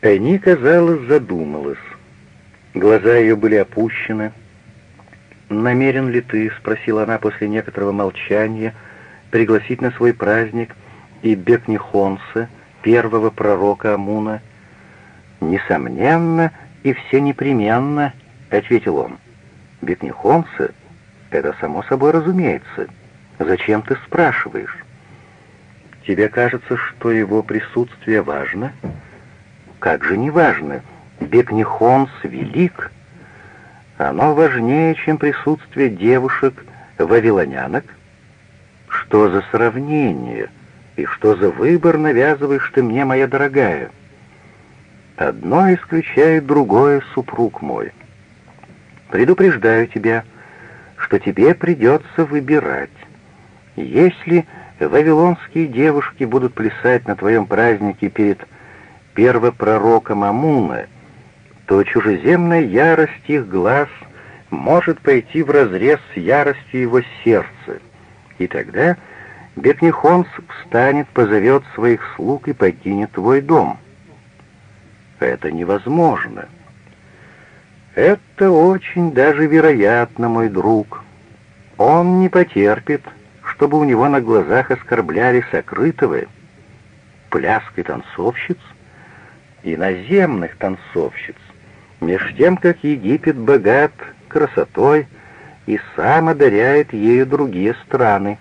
Эни, казалось, задумалась. Глаза ее были опущены. «Намерен ли ты, — спросила она после некоторого молчания, — пригласить на свой праздник и Бекнихонса, первого пророка Амуна?» «Несомненно и все непременно», — ответил он. «Бекнихонса — это само собой разумеется. Зачем ты спрашиваешь?» «Тебе кажется, что его присутствие важно?» Как же не важно, Бекнихонс велик. Оно важнее, чем присутствие девушек-вавилонянок. Что за сравнение и что за выбор навязываешь ты мне, моя дорогая? Одно исключает другое, супруг мой. Предупреждаю тебя, что тебе придется выбирать. Если вавилонские девушки будут плясать на твоем празднике перед первопророком Амуна, то чужеземная ярость их глаз может пойти вразрез с яростью его сердца, и тогда Бетнихонс встанет, позовет своих слуг и покинет твой дом. Это невозможно. Это очень даже вероятно, мой друг. Он не потерпит, чтобы у него на глазах оскорбляли сокрытого пляской танцовщиц, иноземных танцовщиц, меж тем, как Египет богат красотой и сам одаряет ею другие страны.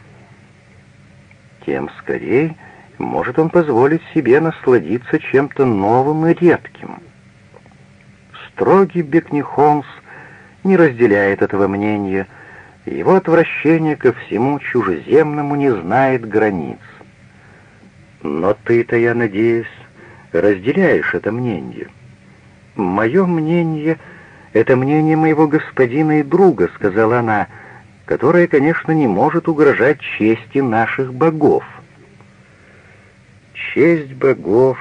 Тем скорее может он позволить себе насладиться чем-то новым и редким. Строгий Бекнихонс не разделяет этого мнения, его отвращение ко всему чужеземному не знает границ. Но ты-то, я надеюсь, разделяешь это мнение. Мое мнение — это мнение моего господина и друга, — сказала она, — которое, конечно, не может угрожать чести наших богов. Честь богов,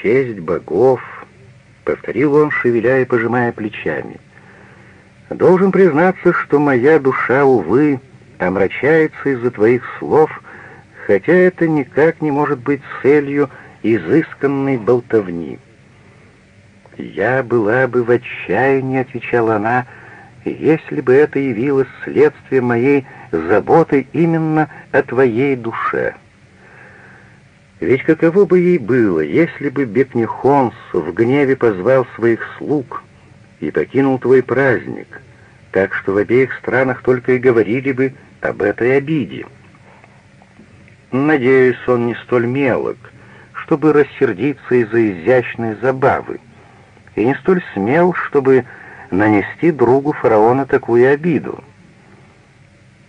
честь богов, — повторил он, шевеля и пожимая плечами. Должен признаться, что моя душа, увы, омрачается из-за твоих слов, хотя это никак не может быть целью — изысканной болтовни. «Я была бы в отчаянии», — отвечала она, — «если бы это явилось следствием моей заботы именно о твоей душе». Ведь каково бы ей было, если бы Бекнехонс в гневе позвал своих слуг и покинул твой праздник, так что в обеих странах только и говорили бы об этой обиде. Надеюсь, он не столь мелок, чтобы рассердиться из-за изящной забавы, и не столь смел, чтобы нанести другу фараона такую обиду.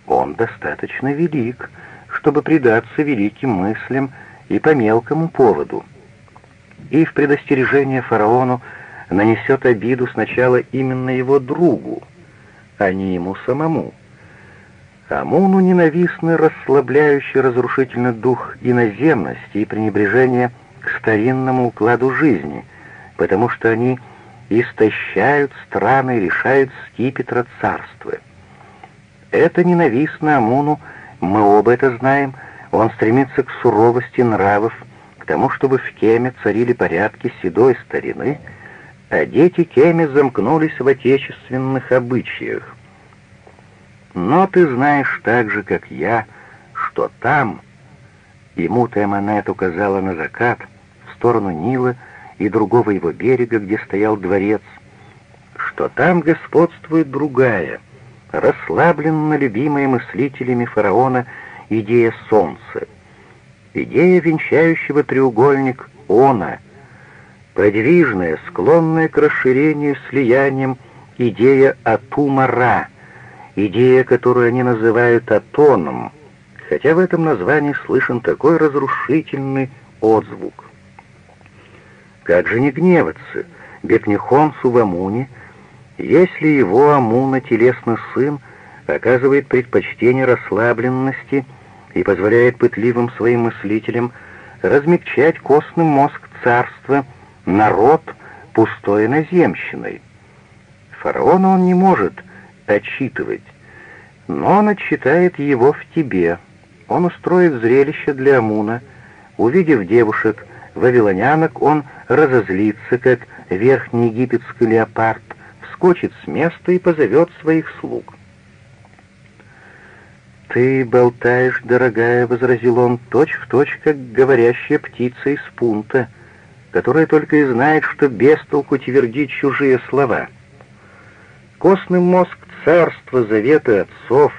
Он достаточно велик, чтобы предаться великим мыслям и по мелкому поводу. И в предостережение фараону нанесет обиду сначала именно его другу, а не ему самому. Амуну ненавистный расслабляющий разрушительный дух иноземности и пренебрежение к старинному укладу жизни, потому что они истощают страны и решают скипетра царства. Это ненавистно Амуну, мы оба это знаем, он стремится к суровости нравов, к тому, чтобы в Кеме царили порядки седой старины, а дети Кеме замкнулись в отечественных обычаях. Но ты знаешь так же, как я, что там, ему Теманет указала на закат, в сторону Нила и другого его берега, где стоял дворец, что там господствует другая, расслабленно любимая мыслителями фараона идея солнца, идея венчающего треугольник Она, подвижная, склонная к расширению слиянием идея Атумара — идея, которую они называют атоном, хотя в этом названии слышен такой разрушительный отзвук. Как же не гневаться Бекнихонсу в Амуне, если его Амуна, телесный сын, оказывает предпочтение расслабленности и позволяет пытливым своим мыслителям размягчать костный мозг царства, народ, пустой наземщиной. Фараона он не может отчитывать, но он отчитает его в тебе. Он устроит зрелище для Амуна, увидев девушек вавилонянок, он разозлится, как верхний египетский леопард, вскочит с места и позовет своих слуг. «Ты болтаешь, дорогая», — возразил он, — «точь-в-точь, точь, как говорящая птица из пунта, которая только и знает, что без толку твердить чужие слова. Костный мозг царства завета отцов,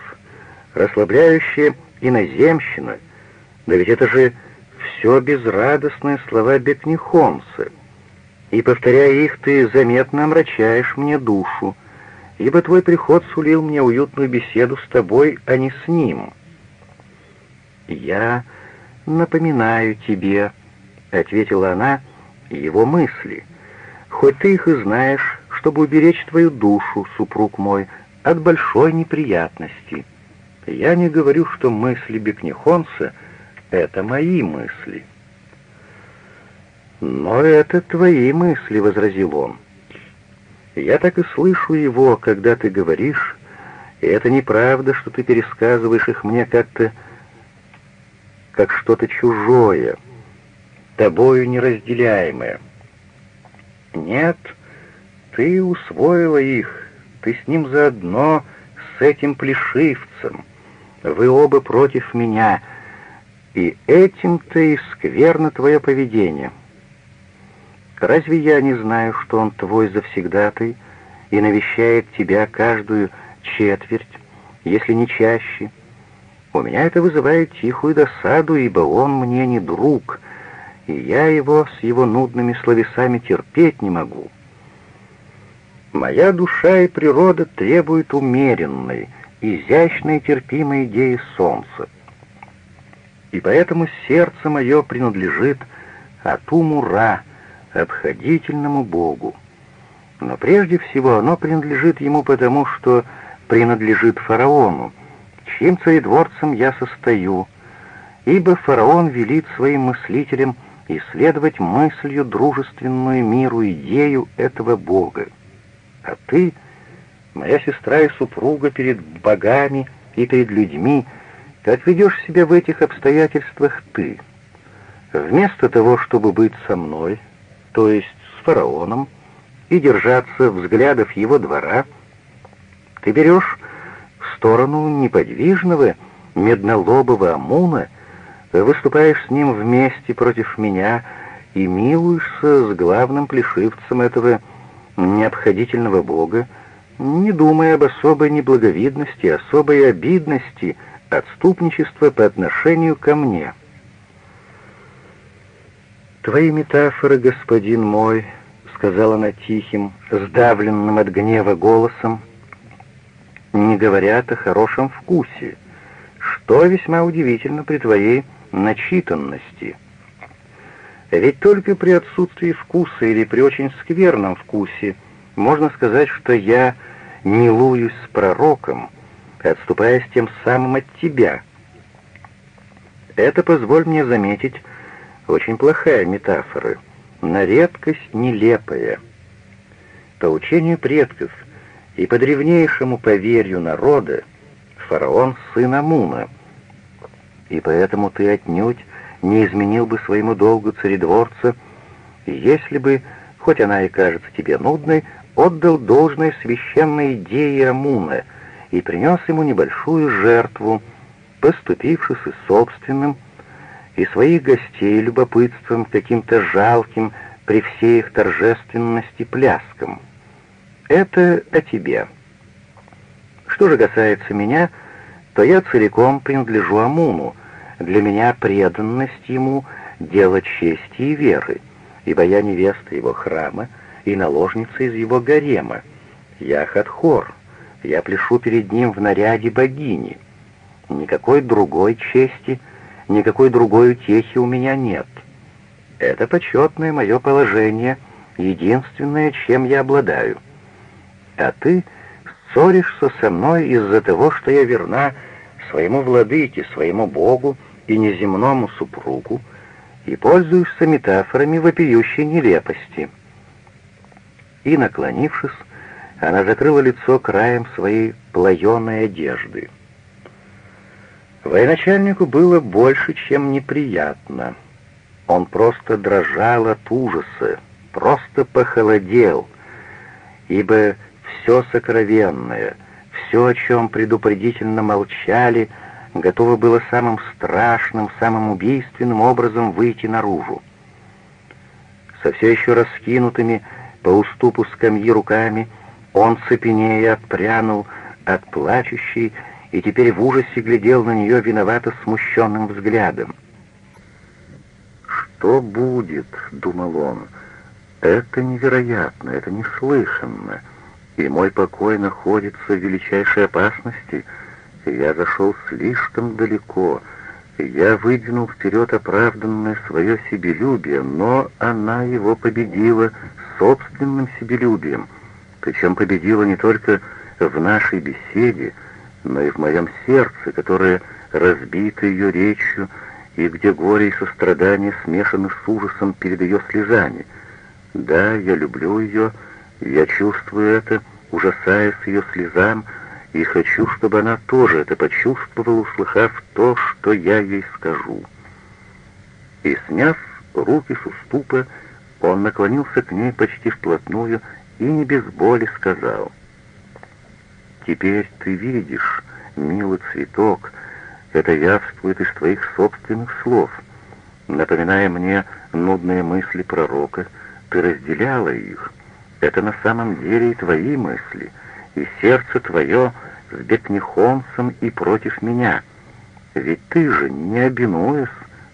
расслабляющая иноземщина, да ведь это же все безрадостные слова Бекнихомса, и, повторяя их, ты заметно омрачаешь мне душу, ибо твой приход сулил мне уютную беседу с тобой, а не с ним. «Я напоминаю тебе», — ответила она, — «его мысли. Хоть ты их и знаешь, чтобы уберечь твою душу, супруг мой, от большой неприятности. Я не говорю, что мысли Бекнехонца — это мои мысли». «Но это твои мысли», — возразил он. Я так и слышу его, когда ты говоришь, и это неправда, что ты пересказываешь их мне как-то как что-то чужое, тобою неразделяемое. Нет, ты усвоила их, ты с ним заодно, с этим плешивцем. Вы оба против меня, и этим-то и скверно твое поведение». Разве я не знаю, что он твой завсегдатый и навещает тебя каждую четверть, если не чаще? У меня это вызывает тихую досаду, ибо он мне не друг, и я его с его нудными словесами терпеть не могу. Моя душа и природа требуют умеренной, изящной и терпимой идеи солнца. И поэтому сердце мое принадлежит Атуму-Ра, обходительному Богу. Но прежде всего оно принадлежит ему потому, что принадлежит фараону, чьим царедворцем я состою, ибо фараон велит своим мыслителям исследовать мыслью дружественную миру идею этого Бога. А ты, моя сестра и супруга, перед богами и перед людьми, как ведешь себя в этих обстоятельствах ты? Вместо того, чтобы быть со мной, то есть с фараоном, и держаться взглядов его двора, ты берешь в сторону неподвижного, меднолобого Амуна, выступаешь с ним вместе против меня и милуешься с главным плешивцем этого необходительного бога, не думая об особой неблаговидности, особой обидности, отступничества по отношению ко мне». «Твои метафоры, господин мой», — сказала она тихим, сдавленным от гнева голосом, — «не говорят о хорошем вкусе, что весьма удивительно при твоей начитанности. Ведь только при отсутствии вкуса или при очень скверном вкусе можно сказать, что я милуюсь с пророком, отступаясь тем самым от тебя. Это, позволь мне заметить, очень плохая метафора, на редкость нелепая. По учению предков и по древнейшему поверью народа, фараон — сын Амуна, и поэтому ты отнюдь не изменил бы своему долгу царедворца, если бы, хоть она и кажется тебе нудной, отдал должное священной идее Амуна и принес ему небольшую жертву, поступившись и собственным, и своих гостей любопытством каким-то жалким при всей их торжественности пляском. Это о тебе. Что же касается меня, то я целиком принадлежу Амуну. Для меня преданность ему — дело чести и веры, ибо я невеста его храма и наложница из его гарема. Я Хатхор, я пляшу перед ним в наряде богини. Никакой другой чести — Никакой другой утехи у меня нет. Это почетное мое положение, единственное, чем я обладаю. А ты ссоришься со мной из-за того, что я верна своему владыке, своему Богу и неземному супругу, и пользуешься метафорами вопиющей нелепости. И, наклонившись, она закрыла лицо краем своей плаеной одежды. Военачальнику было больше, чем неприятно. Он просто дрожал от ужаса, просто похолодел, ибо все сокровенное, все, о чем предупредительно молчали, готово было самым страшным, самым убийственным образом выйти наружу. Со все еще раскинутыми по уступу скамьи руками он цепенея отпрянул от плачущей и теперь в ужасе глядел на нее виновато смущенным взглядом. «Что будет?» — думал он. «Это невероятно, это неслыханно, и мой покой находится в величайшей опасности. Я зашел слишком далеко, я выдвинул вперед оправданное свое себелюбие, но она его победила собственным себелюбием, причем победила не только в нашей беседе, но и в моем сердце, которое разбито ее речью, и где горе и сострадание смешаны с ужасом перед ее слезами. Да, я люблю ее, я чувствую это, ужасаясь ее слезам, и хочу, чтобы она тоже это почувствовала, услыхав то, что я ей скажу. И, сняв руки с уступа, он наклонился к ней почти вплотную и не без боли сказал — Теперь ты видишь, милый цветок, это явствует из твоих собственных слов. Напоминая мне нудные мысли пророка, ты разделяла их. Это на самом деле и твои мысли, и сердце твое с Бекнихонсом и против меня. Ведь ты же, не обинуясь,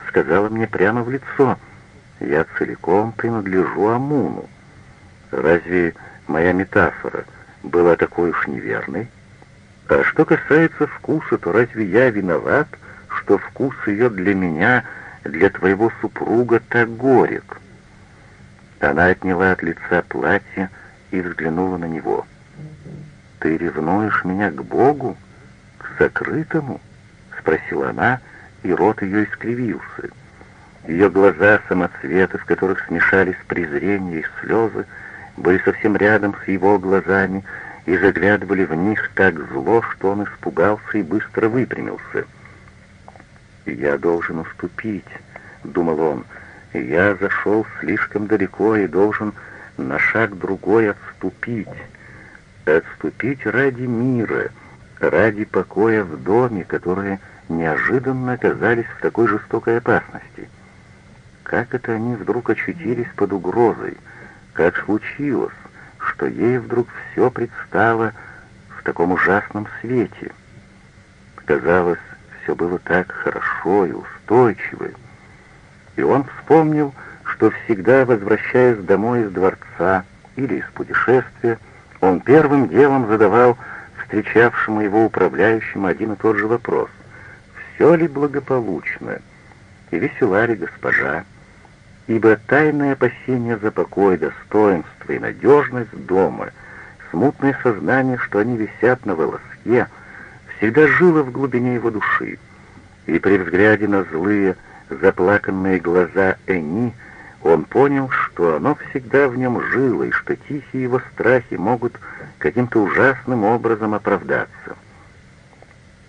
сказала мне прямо в лицо, я целиком принадлежу Амуну. Разве моя метафора — была такой уж неверной. А что касается вкуса, то разве я виноват, что вкус ее для меня, для твоего супруга так горек?» Она отняла от лица платье и взглянула на него. «Ты ревнуешь меня к Богу? К сокрытому?» — спросила она, и рот ее искривился. Ее глаза, самоцветы, в которых смешались презрение и слезы, были совсем рядом с его глазами и заглядывали в них так зло, что он испугался и быстро выпрямился. «Я должен уступить», — думал он, — «я зашел слишком далеко и должен на шаг другой отступить. Отступить ради мира, ради покоя в доме, которые неожиданно оказались в такой жестокой опасности. Как это они вдруг очутились под угрозой?» Как случилось, что ей вдруг все предстало в таком ужасном свете? Казалось, все было так хорошо и устойчиво. И он вспомнил, что всегда, возвращаясь домой из дворца или из путешествия, он первым делом задавал встречавшему его управляющему один и тот же вопрос. «Все ли благополучно? И весела ли госпожа?» ибо тайное опасение за покой, достоинство и надежность дома, смутное сознание, что они висят на волоске, всегда жило в глубине его души. И при взгляде на злые, заплаканные глаза Эни, он понял, что оно всегда в нем жило, и что тихие его страхи могут каким-то ужасным образом оправдаться.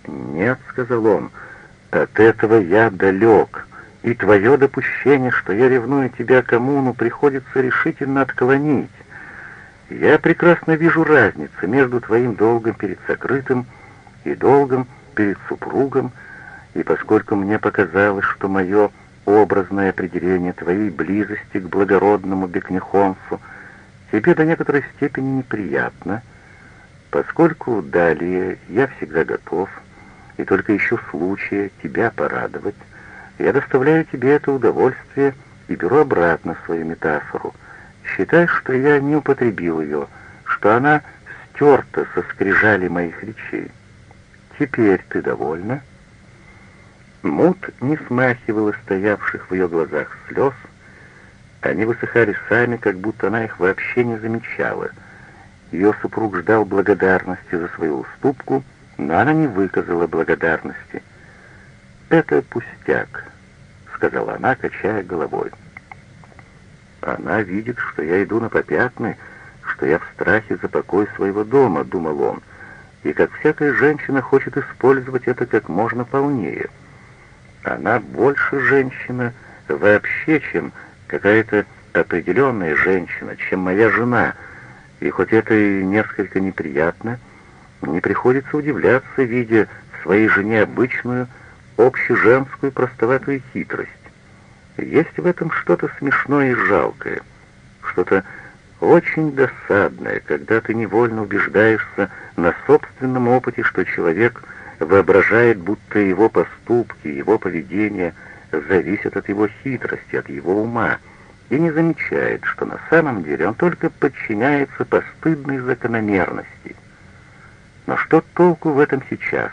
«Нет», — сказал он, — «от этого я далек» и твое допущение, что я ревную тебя к Амуну, приходится решительно отклонить. Я прекрасно вижу разницу между твоим долгом перед сокрытым и долгом перед супругом, и поскольку мне показалось, что мое образное определение твоей близости к благородному Бекнехонсу тебе до некоторой степени неприятно, поскольку далее я всегда готов и только ищу случая тебя порадовать, я доставляю тебе это удовольствие и беру обратно свою метафору. Считай, что я не употребил ее, что она стерта со скрижали моих речей. Теперь ты довольна?» Мут не смахивала стоявших в ее глазах слез. Они высыхали сами, как будто она их вообще не замечала. Ее супруг ждал благодарности за свою уступку, но она не выказала благодарности. «Это пустяк», — сказала она, качая головой. «Она видит, что я иду на попятны, что я в страхе за покой своего дома», — думал он, «и как всякая женщина хочет использовать это как можно полнее. Она больше женщина, вообще, чем какая-то определенная женщина, чем моя жена, и хоть это и несколько неприятно, не приходится удивляться, видя в своей жене обычную, общеженскую простоватую хитрость. Есть в этом что-то смешное и жалкое, что-то очень досадное, когда ты невольно убеждаешься на собственном опыте, что человек воображает, будто его поступки, его поведение зависят от его хитрости, от его ума, и не замечает, что на самом деле он только подчиняется постыдной закономерности. Но что толку в этом сейчас?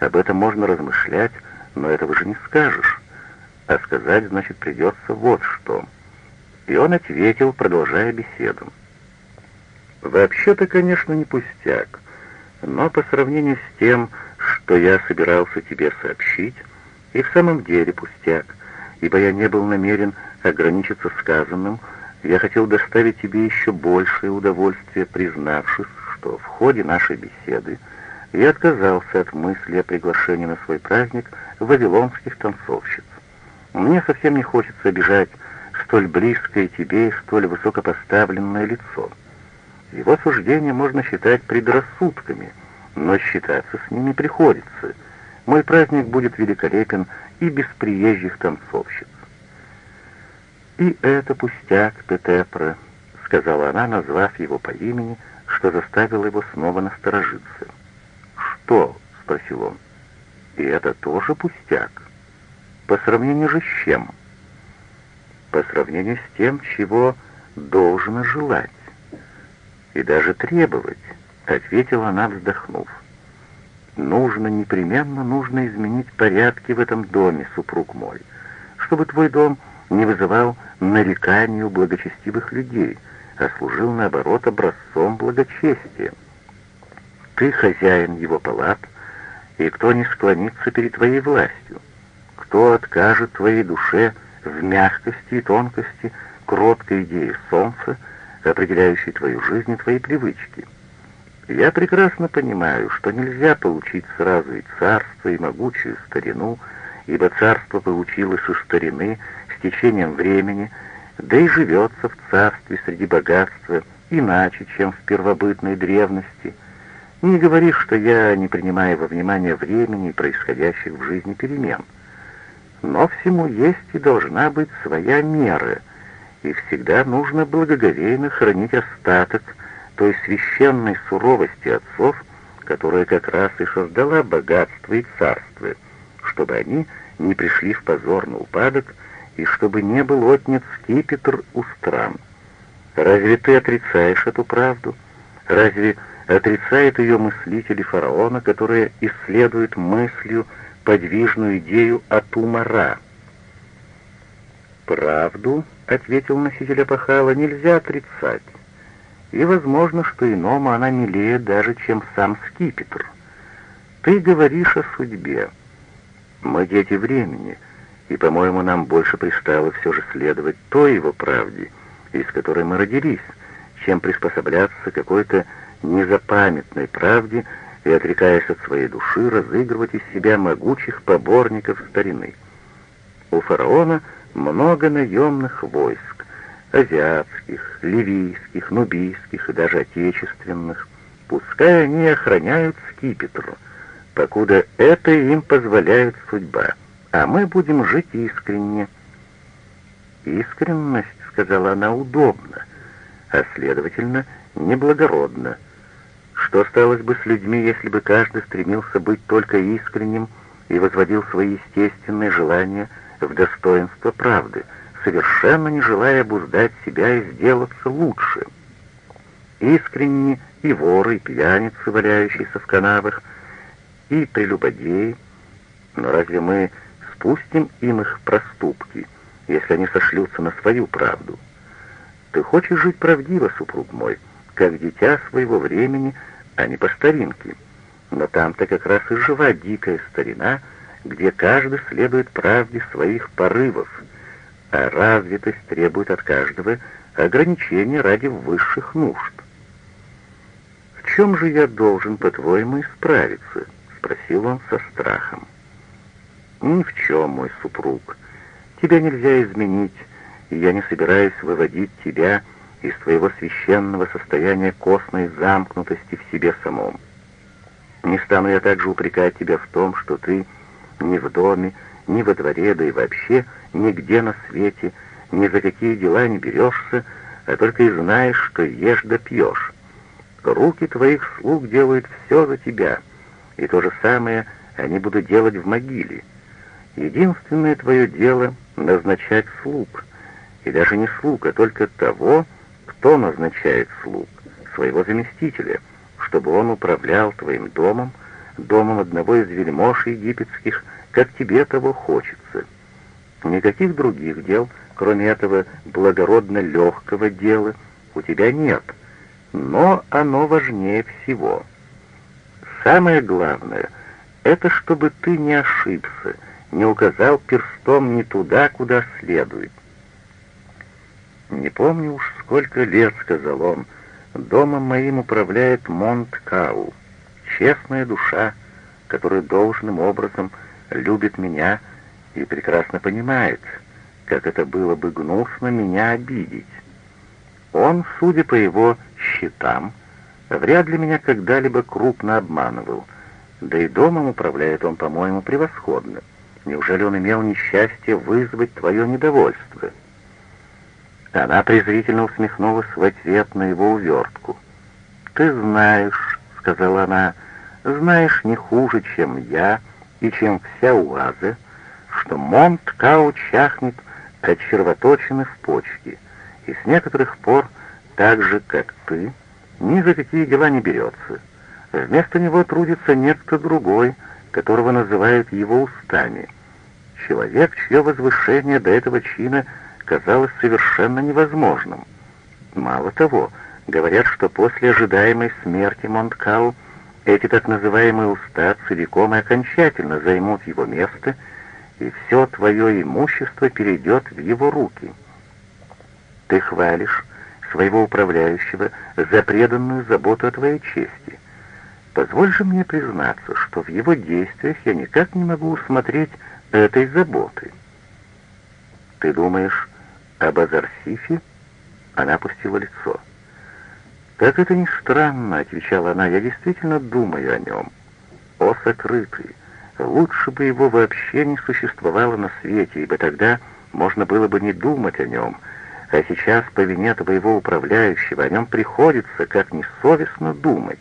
Об этом можно размышлять, но этого же не скажешь. А сказать, значит, придется вот что. И он ответил, продолжая беседу. «Вообще-то, конечно, не пустяк, но по сравнению с тем, что я собирался тебе сообщить, и в самом деле пустяк, ибо я не был намерен ограничиться сказанным, я хотел доставить тебе еще большее удовольствие, признавшись, что в ходе нашей беседы я отказался от мысли о приглашении на свой праздник вавилонских танцовщиц. Мне совсем не хочется обижать столь близкое тебе и столь высокопоставленное лицо. Его суждения можно считать предрассудками, но считаться с ними приходится. Мой праздник будет великолепен и без приезжих танцовщиц. «И это пустяк, Петепра», — сказала она, назвав его по имени, что заставило его снова насторожиться. «Что?» — спросил он. «И это тоже пустяк?» По сравнению же с чем? По сравнению с тем, чего должно желать. И даже требовать, ответила она, вздохнув. Нужно, непременно нужно изменить порядки в этом доме, супруг мой, чтобы твой дом не вызывал нареканий у благочестивых людей, а служил, наоборот, образцом благочестия. Ты хозяин его палат, и кто не склонится перед твоей властью? Кто откажет твоей душе в мягкости и тонкости кроткой идеи солнца, определяющей твою жизнь и твои привычки? Я прекрасно понимаю, что нельзя получить сразу и царство, и могучую старину, ибо царство получилось у старины с течением времени, да и живется в царстве среди богатства иначе, чем в первобытной древности. Не говори, что я не принимаю во внимание времени и происходящих в жизни перемен — но всему есть и должна быть своя мера, и всегда нужно благоговейно хранить остаток той священной суровости отцов, которая как раз и создала богатство и царство, чтобы они не пришли в позорный упадок и чтобы не был отнят скипетр у стран. Разве ты отрицаешь эту правду? Разве отрицает ее мыслители фараона, которые исследуют мыслью подвижную идею от умара. «Правду», — ответил носитель опахала, — «нельзя отрицать. И возможно, что иному она милее даже, чем сам скипетр. Ты говоришь о судьбе. Мы дети времени, и, по-моему, нам больше пристало все же следовать той его правде, из которой мы родились, чем приспосабляться какой-то незапамятной правде, и, отрекаясь от своей души, разыгрывать из себя могучих поборников старины. У фараона много наемных войск, азиатских, ливийских, нубийских и даже отечественных. Пускай они охраняют скипетр, покуда это им позволяет судьба, а мы будем жить искренне. Искренность, сказала она, удобна, а следовательно, неблагородна. Что сталось бы с людьми, если бы каждый стремился быть только искренним и возводил свои естественные желания в достоинство правды, совершенно не желая обуздать себя и сделаться лучше? Искренне и воры, и пьяницы, валяющиеся в канавах, и прелюбодеи. Но разве мы спустим им их проступки, если они сошлются на свою правду? Ты хочешь жить правдиво, супруг мой, как дитя своего времени, а не по старинке. Но там-то как раз и жива дикая старина, где каждый следует правде своих порывов, а развитость требует от каждого ограничения ради высших нужд. «В чем же я должен, по-твоему, исправиться?» — спросил он со страхом. «Ни в чем, мой супруг. Тебя нельзя изменить, и я не собираюсь выводить тебя из твоего священного состояния костной замкнутости в себе самом. Не стану я также упрекать тебя в том, что ты ни в доме, ни во дворе, да и вообще нигде на свете ни за какие дела не берешься, а только и знаешь, что ешь да пьешь. Руки твоих слуг делают все за тебя, и то же самое они будут делать в могиле. Единственное твое дело — назначать слуг, и даже не слуг, а только того, кто назначает слуг, своего заместителя, чтобы он управлял твоим домом, домом одного из вельмож египетских, как тебе того хочется. Никаких других дел, кроме этого благородно легкого дела, у тебя нет, но оно важнее всего. Самое главное — это чтобы ты не ошибся, не указал перстом не туда, куда следует. «Не помню уж сколько лет», — сказал он, — «домом моим управляет Монт-Кау, честная душа, которая должным образом любит меня и прекрасно понимает, как это было бы гнусно меня обидеть. Он, судя по его счетам, вряд ли меня когда-либо крупно обманывал, да и домом управляет он, по-моему, превосходно. Неужели он имел несчастье вызвать твое недовольство?» Она презрительно усмехнулась в ответ на его увертку. «Ты знаешь», — сказала она, — «знаешь не хуже, чем я и чем вся Уаза, что Монт-Кау чахнет от червоточины в почке, и с некоторых пор, так же, как ты, ни за какие дела не берется. Вместо него трудится некто другой, которого называют его устами. Человек, чье возвышение до этого чина казалось совершенно невозможным. Мало того, говорят, что после ожидаемой смерти Монткау эти так называемые уста целиком и окончательно займут его место, и все твое имущество перейдет в его руки. Ты хвалишь своего управляющего за преданную заботу о твоей чести. Позволь же мне признаться, что в его действиях я никак не могу усмотреть этой заботы. Ты думаешь об Азарсифе? Она опустила лицо. «Как это ни странно», — отвечала она, — «я действительно думаю о нем. О, сокрытый, лучше бы его вообще не существовало на свете, ибо тогда можно было бы не думать о нем, а сейчас по вине твоего управляющего о нем приходится, как несовестно, думать.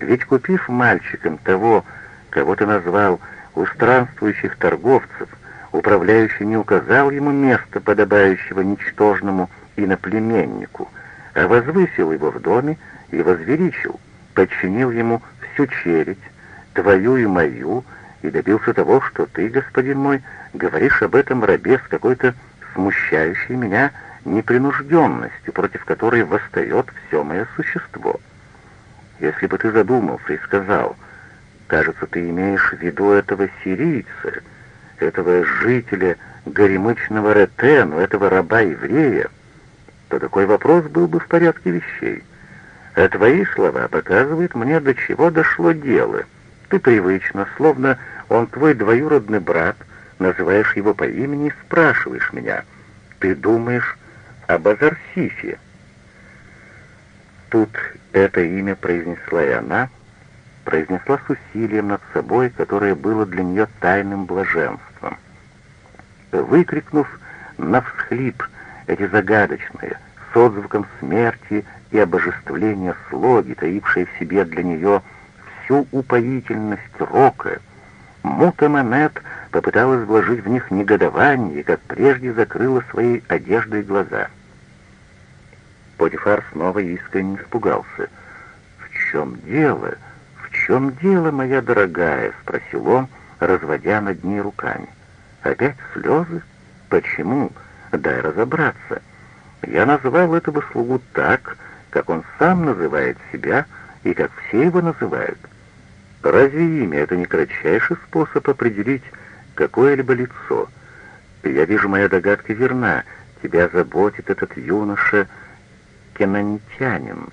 Ведь купив мальчиком того, кого ты назвал у странствующих торговцев, управляющий не указал ему место, подобающего ничтожному иноплеменнику, а возвысил его в доме и возвеличил, подчинил ему всю челядь, твою и мою, и добился того, что ты, господин мой, говоришь об этом рабе с какой-то смущающей меня непринужденностью, против которой восстает все мое существо. Если бы ты задумался и сказал, кажется, ты имеешь в виду этого сирийца, этого жителя горемычного Ретену, этого раба-еврея, то такой вопрос был бы в порядке вещей. А твои слова показывают мне, до чего дошло дело. Ты привычно, словно он твой двоюродный брат, называешь его по имени и спрашиваешь меня, ты думаешь об Азарсифе? Тут это имя произнесла и она, произнесла с усилием над собой, которое было для нее тайным блаженством. Выкрикнув на всхлип эти загадочные, с отзвуком смерти и обожествления слоги, таившие в себе для нее всю упоительность рока, Мутаманет попыталась вложить в них негодование как прежде, закрыла своей одеждой глаза. Потифар снова искренне испугался. «В чем дело? В чем дело, моя дорогая?» — спросил он, разводя над ней руками. «Опять слезы? Почему? Дай разобраться. Я назвал этого слугу так, как он сам называет себя и как все его называют. Разве имя — это не кратчайший способ определить какое-либо лицо? Я вижу, моя догадка верна. Тебя заботит этот юноша Кенанитянин,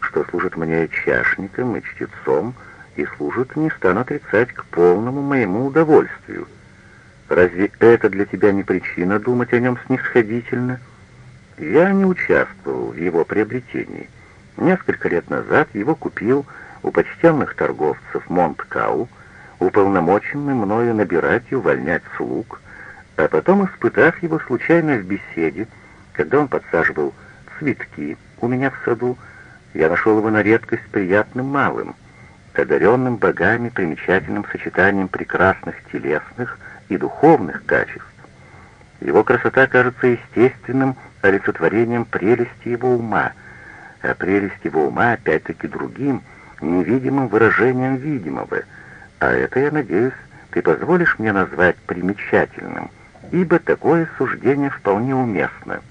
что служит мне чашником и чтецом, и служит, не стану отрицать, к полному моему удовольствию. Разве это для тебя не причина думать о нем снисходительно? Я не участвовал в его приобретении. Несколько лет назад его купил у почтенных торговцев Монткау, уполномоченный мною набирать и увольнять слуг, а потом, испытав его случайно в беседе, когда он подсаживал цветки у меня в саду, я нашел его на редкость приятным малым, одаренным богами примечательным сочетанием прекрасных телесных и духовных качеств. Его красота кажется естественным олицетворением прелести его ума, а прелесть его ума опять-таки другим, невидимым выражением видимого, а это, я надеюсь, ты позволишь мне назвать примечательным, ибо такое суждение вполне уместно —